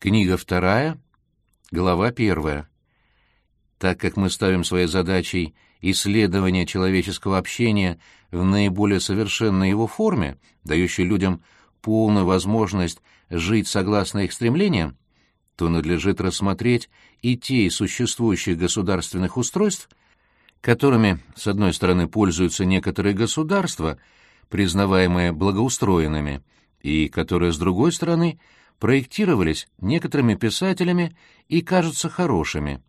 Книга вторая, глава первая. Так как мы ставим своей задачей исследование человеческого общения в наиболее совершенной его форме, дающей людям полную возможность жить согласно их стремлениям, то надлежит рассмотреть и те из существующих государственных устройств, которыми, с одной стороны, пользуются некоторые государства, признаваемые благоустроенными, и которые, с другой стороны, проектировались некоторыми писателями и кажутся хорошими.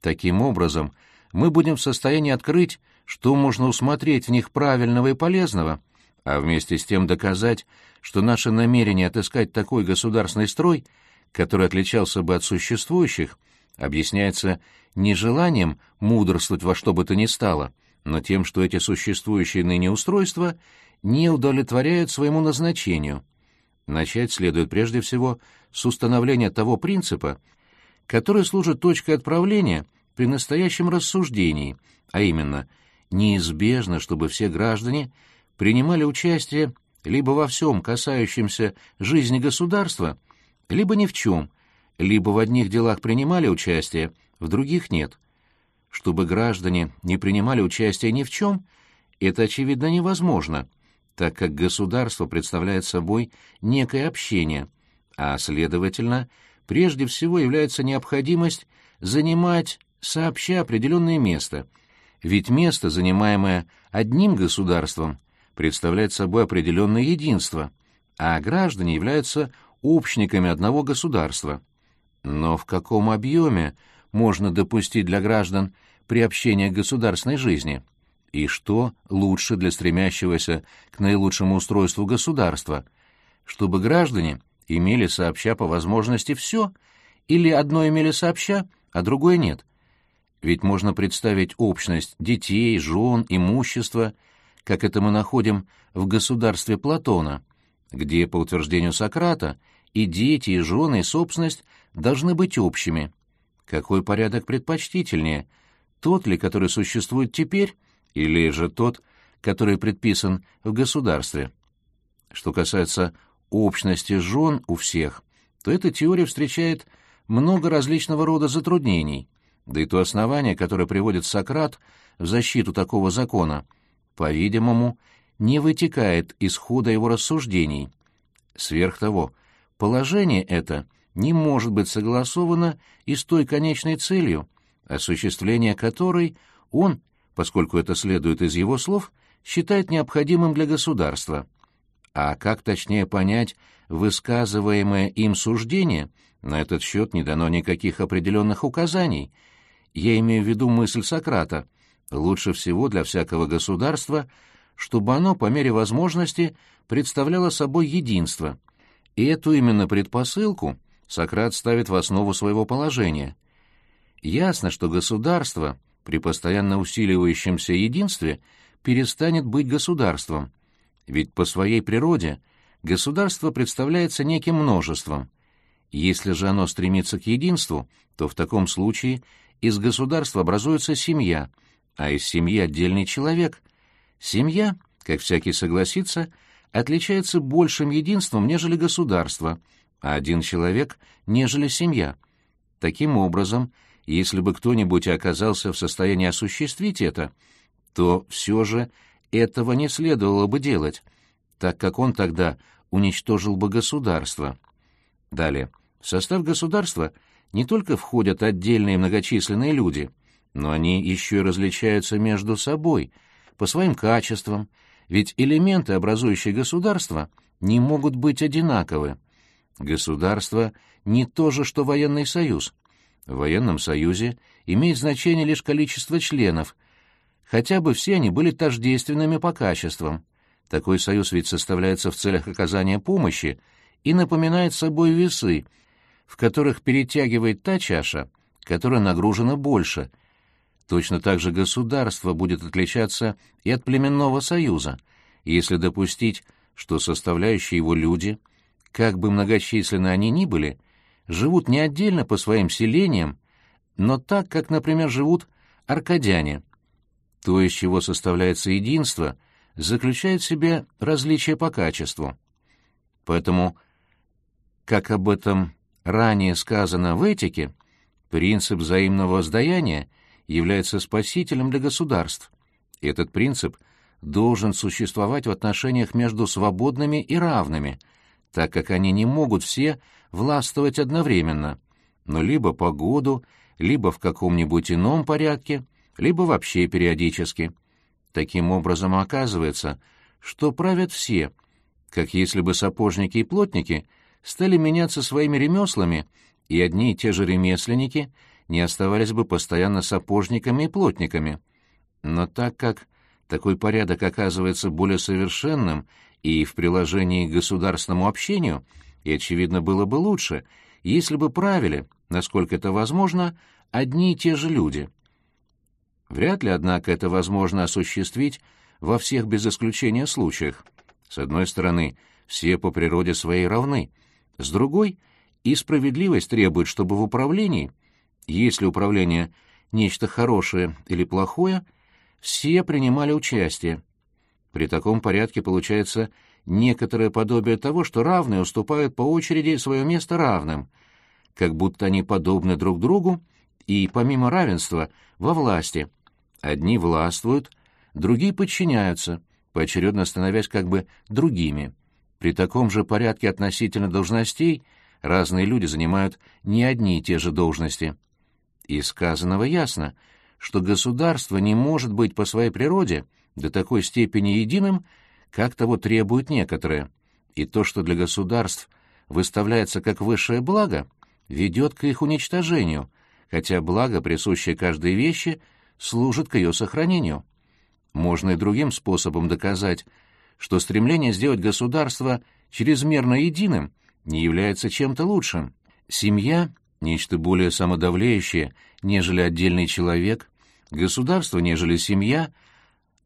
Таким образом, мы будем в состоянии открыть, что можно усмотреть в них правильного и полезного, а вместе с тем доказать, что наше намерение отыскать такой государственный строй, который отличался бы от существующих, объясняется не желанием мудрствовать во что бы то ни стало, но тем, что эти существующие ныне устройства не удовлетворяют своему назначению. Начать следует прежде всего с установления того принципа, который служит точкой отправления при настоящем рассуждении, а именно, неизбежно, чтобы все граждане принимали участие либо во всем, касающемся жизни государства, либо ни в чем, либо в одних делах принимали участие, в других нет. Чтобы граждане не принимали участие ни в чем, это, очевидно, невозможно, так как государство представляет собой некое общение, а, следовательно, прежде всего является необходимость занимать сообща определенное место, ведь место, занимаемое одним государством, представляет собой определенное единство, а граждане являются общниками одного государства. Но в каком объеме можно допустить для граждан приобщение к государственной жизни? И что лучше для стремящегося к наилучшему устройству государства? Чтобы граждане имели сообща по возможности все, или одно имели сообща, а другое нет? Ведь можно представить общность детей, жен, имущества, как это мы находим в государстве Платона, где, по утверждению Сократа, и дети, и жены, и собственность должны быть общими. Какой порядок предпочтительнее? Тот ли, который существует теперь, или же тот, который предписан в государстве? Что касается общности жен у всех, то эта теория встречает много различного рода затруднений, да и то основание, которое приводит Сократ в защиту такого закона, по-видимому, не вытекает из хода его рассуждений. Сверх того, положение это не может быть согласовано и с той конечной целью, осуществление которой он, поскольку это следует из его слов, считает необходимым для государства. А как точнее понять высказываемое им суждение, на этот счет не дано никаких определенных указаний. Я имею в виду мысль Сократа. Лучше всего для всякого государства, чтобы оно по мере возможности представляло собой единство. И эту именно предпосылку Сократ ставит в основу своего положения. Ясно, что государство при постоянно усиливающемся единстве перестанет быть государством, ведь по своей природе государство представляется неким множеством. Если же оно стремится к единству, то в таком случае из государства образуется семья, а из семьи отдельный человек. Семья, как всякий согласится, отличается большим единством, нежели государство, а один человек, нежели семья. Таким образом, если бы кто-нибудь оказался в состоянии осуществить это, то все же этого не следовало бы делать, так как он тогда уничтожил бы государство. Далее. В состав государства не только входят отдельные многочисленные люди, но они еще и различаются между собой, по своим качествам, ведь элементы, образующие государство, не могут быть одинаковы. Государство не то же, что военный союз. В военном союзе имеет значение лишь количество членов – хотя бы все они были тождественными по качествам. Такой союз ведь составляется в целях оказания помощи и напоминает собой весы, в которых перетягивает та чаша, которая нагружена больше. Точно так же государство будет отличаться и от племенного союза, если допустить, что составляющие его люди, как бы многочисленны они ни были, живут не отдельно по своим селениям, но так, как, например, живут аркадяне – то, из чего составляется единство, заключает в себе различие по качеству. Поэтому, как об этом ранее сказано в этике, принцип взаимного воздаяния является спасителем для государств. Этот принцип должен существовать в отношениях между свободными и равными, так как они не могут все властвовать одновременно, но либо по году, либо в каком-нибудь ином порядке, либо вообще периодически. Таким образом, оказывается, что правят все, как если бы сапожники и плотники стали меняться своими ремеслами, и одни и те же ремесленники не оставались бы постоянно сапожниками и плотниками. Но так как такой порядок оказывается более совершенным и в приложении к государственному общению, и, очевидно, было бы лучше, если бы правили, насколько это возможно, одни и те же люди. Вряд ли, однако, это возможно осуществить во всех без исключения случаях. С одной стороны, все по природе своей равны, с другой — и справедливость требует, чтобы в управлении, если управление — нечто хорошее или плохое, все принимали участие. При таком порядке получается некоторое подобие того, что равные уступают по очереди свое место равным, как будто они подобны друг другу и, помимо равенства, во власти. Одни властвуют, другие подчиняются, поочередно становясь как бы другими. При таком же порядке относительно должностей разные люди занимают не одни и те же должности. Из сказанного ясно, что государство не может быть по своей природе до такой степени единым, как того требуют некоторые, и то, что для государств выставляется как высшее благо, ведет к их уничтожению, хотя благо, присущее каждой вещи, служит к ее сохранению. Можно и другим способом доказать, что стремление сделать государство чрезмерно единым не является чем-то лучшим. Семья — нечто более самодавляющее, нежели отдельный человек, государство, нежели семья,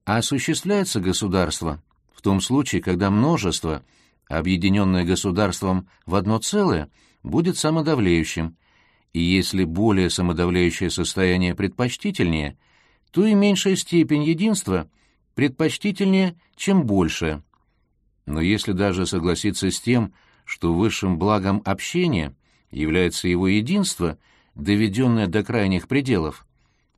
а осуществляется государство в том случае, когда множество, объединенное государством в одно целое, будет самодавляющим, и если более самодавляющее состояние предпочтительнее — то и меньшая степень единства предпочтительнее, чем большая. Но если даже согласиться с тем, что высшим благом общения является его единство, доведенное до крайних пределов,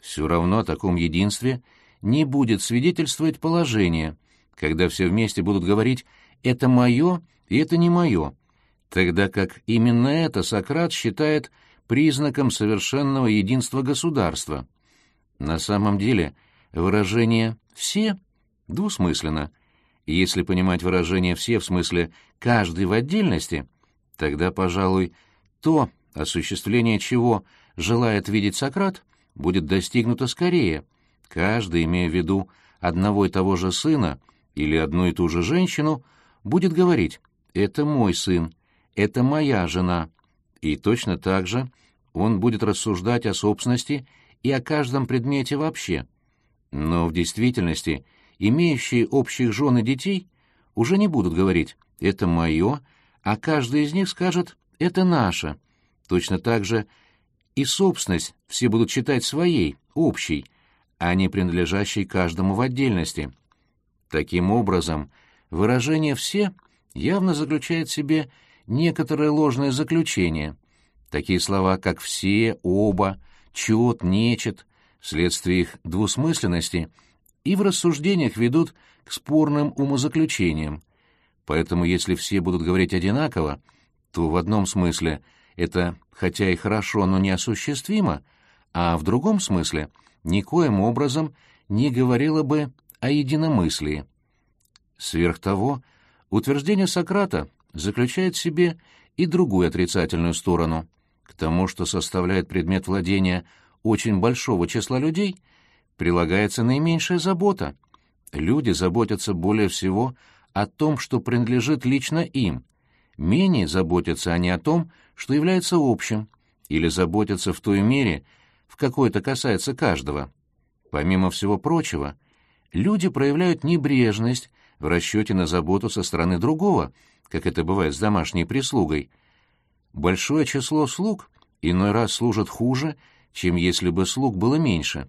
все равно о таком единстве не будет свидетельствовать положение, когда все вместе будут говорить «это мое» и «это не мое», тогда как именно это Сократ считает признаком совершенного единства государства. На самом деле выражение «все» двусмысленно. если понимать выражение «все» в смысле «каждый в отдельности», тогда, пожалуй, то, осуществление чего желает видеть Сократ, будет достигнуто скорее, каждый, имея в виду одного и того же сына или одну и ту же женщину, будет говорить «это мой сын», «это моя жена», и точно так же он будет рассуждать о собственности и о каждом предмете вообще. Но в действительности имеющие общих жен и детей уже не будут говорить «это мое», а каждый из них скажет «это наше». Точно так же и собственность все будут считать своей, общей, а не принадлежащей каждому в отдельности. Таким образом, выражение «все» явно заключает в себе некоторое ложное заключение. Такие слова, как «все», «оба», чет, нечет, вследствие их двусмысленности, и в рассуждениях ведут к спорным умозаключениям. Поэтому если все будут говорить одинаково, то в одном смысле это, хотя и хорошо, но неосуществимо, а в другом смысле никоим образом не говорило бы о единомыслии. Сверх того, утверждение Сократа заключает в себе и другую отрицательную сторону. К тому, что составляет предмет владения очень большого числа людей, прилагается наименьшая забота. Люди заботятся более всего о том, что принадлежит лично им, менее заботятся они о том, что является общим, или заботятся в той мере, в какой это касается каждого. Помимо всего прочего, люди проявляют небрежность в расчете на заботу со стороны другого, как это бывает с домашней прислугой – Большое число слуг иной раз служат хуже, чем если бы слуг было меньше.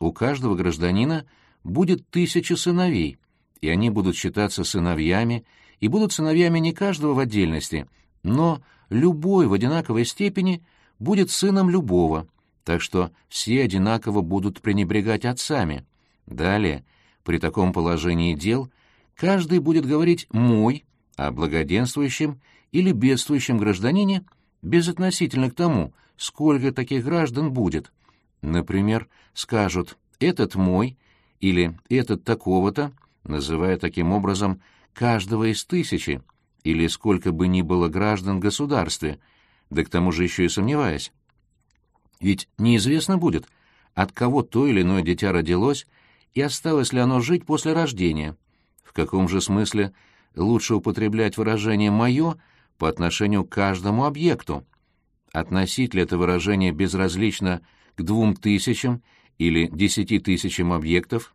У каждого гражданина будет тысяча сыновей, и они будут считаться сыновьями, и будут сыновьями не каждого в отдельности, но любой в одинаковой степени будет сыном любого, так что все одинаково будут пренебрегать отцами. Далее, при таком положении дел, каждый будет говорить «мой», о благоденствующем или бедствующем гражданине безотносительно к тому, сколько таких граждан будет. Например, скажут «этот мой» или «этот такого-то», называя таким образом каждого из тысячи, или сколько бы ни было граждан в государстве, да к тому же еще и сомневаясь. Ведь неизвестно будет, от кого то или иное дитя родилось и осталось ли оно жить после рождения, в каком же смысле лучше употреблять выражение «моё» по отношению к каждому объекту. Относить ли это выражение безразлично к двум тысячам или десяти тысячам объектов,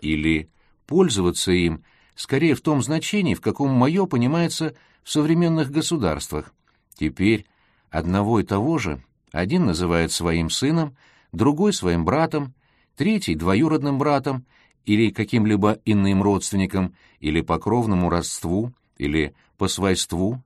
или пользоваться им скорее в том значении, в каком «моё» понимается в современных государствах. Теперь одного и того же один называет своим сыном, другой — своим братом, третий — двоюродным братом или каким-либо иным родственником, или по кровному родству, или по свойству,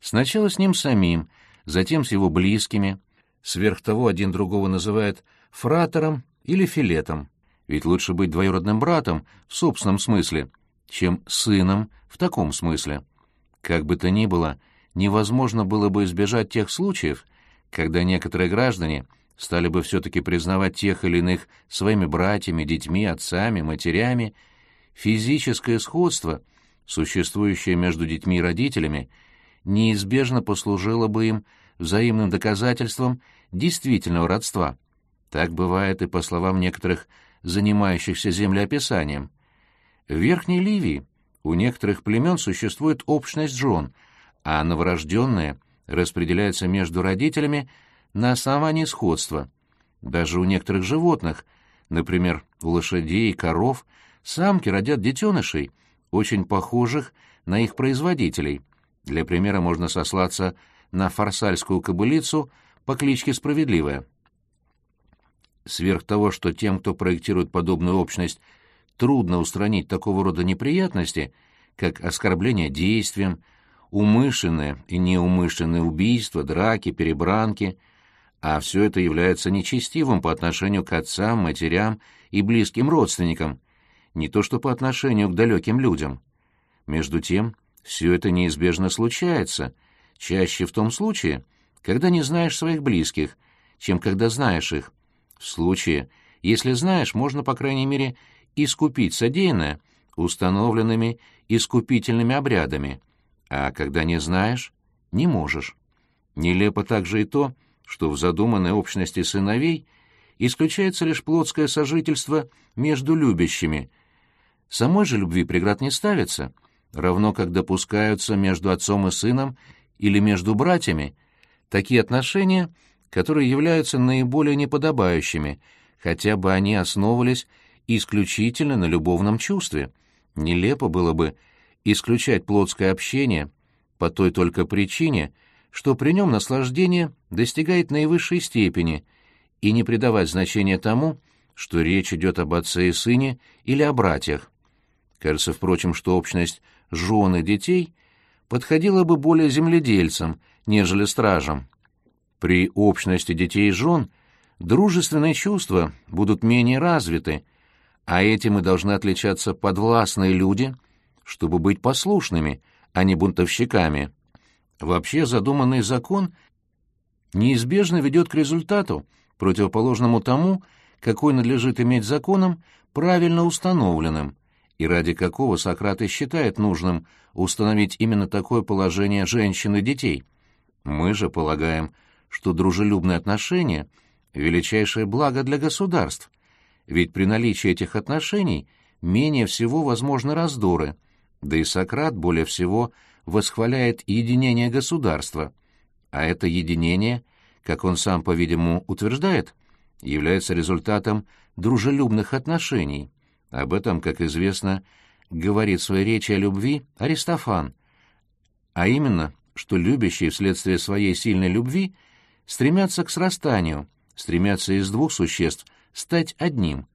сначала с ним самим, затем с его близкими, сверх того один другого называет фратором или филетом, ведь лучше быть двоюродным братом в собственном смысле, чем сыном в таком смысле. Как бы то ни было, невозможно было бы избежать тех случаев, когда некоторые граждане стали бы все-таки признавать тех или иных своими братьями, детьми, отцами, матерями, физическое сходство, существующее между детьми и родителями, неизбежно послужило бы им взаимным доказательством действительного родства. Так бывает и по словам некоторых занимающихся землеописанием. В Верхней Ливии у некоторых племен существует общность жен, а новорожденные распределяются между родителями на основании сходства. Даже у некоторых животных, например, у лошадей и коров, самки родят детенышей, очень похожих на их производителей. Для примера можно сослаться на фарсальскую кобылицу по кличке Справедливая. Сверх того, что тем, кто проектирует подобную общность, трудно устранить такого рода неприятности, как оскорбление действием, умышленное и неумышленное убийство, драки, перебранки — а все это является нечестивым по отношению к отцам, матерям и близким родственникам, не то что по отношению к далеким людям. Между тем, все это неизбежно случается, чаще в том случае, когда не знаешь своих близких, чем когда знаешь их. В случае, если знаешь, можно, по крайней мере, искупить содеянное установленными искупительными обрядами, а когда не знаешь, не можешь. Нелепо также и то, что в задуманной общности сыновей исключается лишь плотское сожительство между любящими. Самой же любви преград не ставится, равно как допускаются между отцом и сыном или между братьями такие отношения, которые являются наиболее неподобающими, хотя бы они основывались исключительно на любовном чувстве. Нелепо было бы исключать плотское общение по той только причине, что при нем наслаждение достигает наивысшей степени, и не придавать значения тому, что речь идет об отце и сыне или о братьях. Кажется, впрочем, что общность жен и детей подходила бы более земледельцам, нежели стражам. При общности детей и жен дружественные чувства будут менее развиты, а этим и должны отличаться подвластные люди, чтобы быть послушными, а не бунтовщиками. Вообще задуманный закон неизбежно ведет к результату, противоположному тому, какой надлежит иметь законом, правильно установленным, и ради какого Сократ и считает нужным установить именно такое положение женщин и детей. Мы же полагаем, что дружелюбные отношения — величайшее благо для государств, ведь при наличии этих отношений менее всего возможны раздоры, да и Сократ более всего — восхваляет единение государства, а это единение, как он сам, по-видимому, утверждает, является результатом дружелюбных отношений. Об этом, как известно, говорит в своей речи о любви Аристофан, а именно, что любящие вследствие своей сильной любви стремятся к срастанию, стремятся из двух существ стать одним.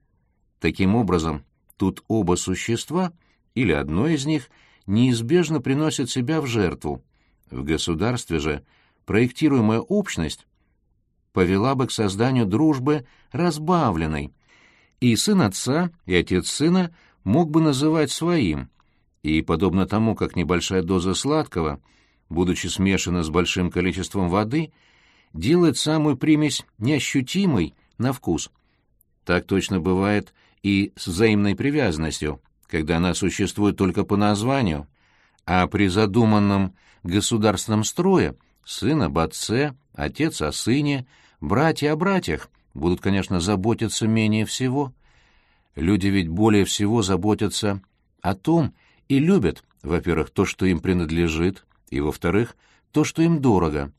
Таким образом, тут оба существа, или одно из них – неизбежно приносит себя в жертву. В государстве же проектируемая общность повела бы к созданию дружбы разбавленной, и сын отца, и отец сына мог бы называть своим, и, подобно тому, как небольшая доза сладкого, будучи смешана с большим количеством воды, делает самую примесь неощутимой на вкус. Так точно бывает и с взаимной привязанностью, когда она существует только по названию, а при задуманном государственном строе сын об отце, отец о сыне, братья о братьях будут, конечно, заботиться менее всего. Люди ведь более всего заботятся о том и любят, во-первых, то, что им принадлежит, и, во-вторых, то, что им дорого.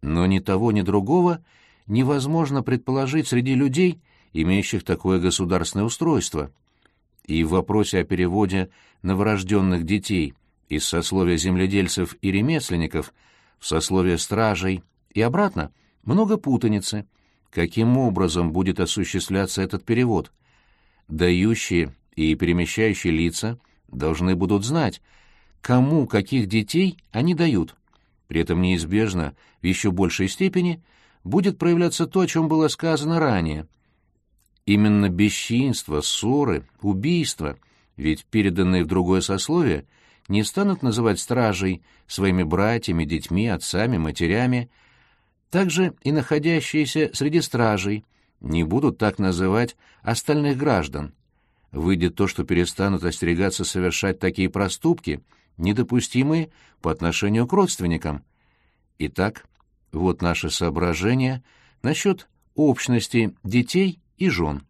Но ни того, ни другого невозможно предположить среди людей, имеющих такое государственное устройство. И в вопросе о переводе новорожденных детей из сословия земледельцев и ремесленников в сословие стражей и обратно много путаницы. Каким образом будет осуществляться этот перевод? Дающие и перемещающие лица должны будут знать, кому каких детей они дают. При этом неизбежно, в еще большей степени, будет проявляться то, о чем было сказано ранее. Именно бесчинство, ссоры, убийства, ведь переданные в другое сословие не станут называть стражей своими братьями, детьми, отцами, матерями, также и находящиеся среди стражей не будут так называть остальных граждан. Выйдет то, что перестанут остерегаться совершать такие проступки — недопустимые по отношению к родственникам. Итак, вот наше соображение насчет общности детей и жен.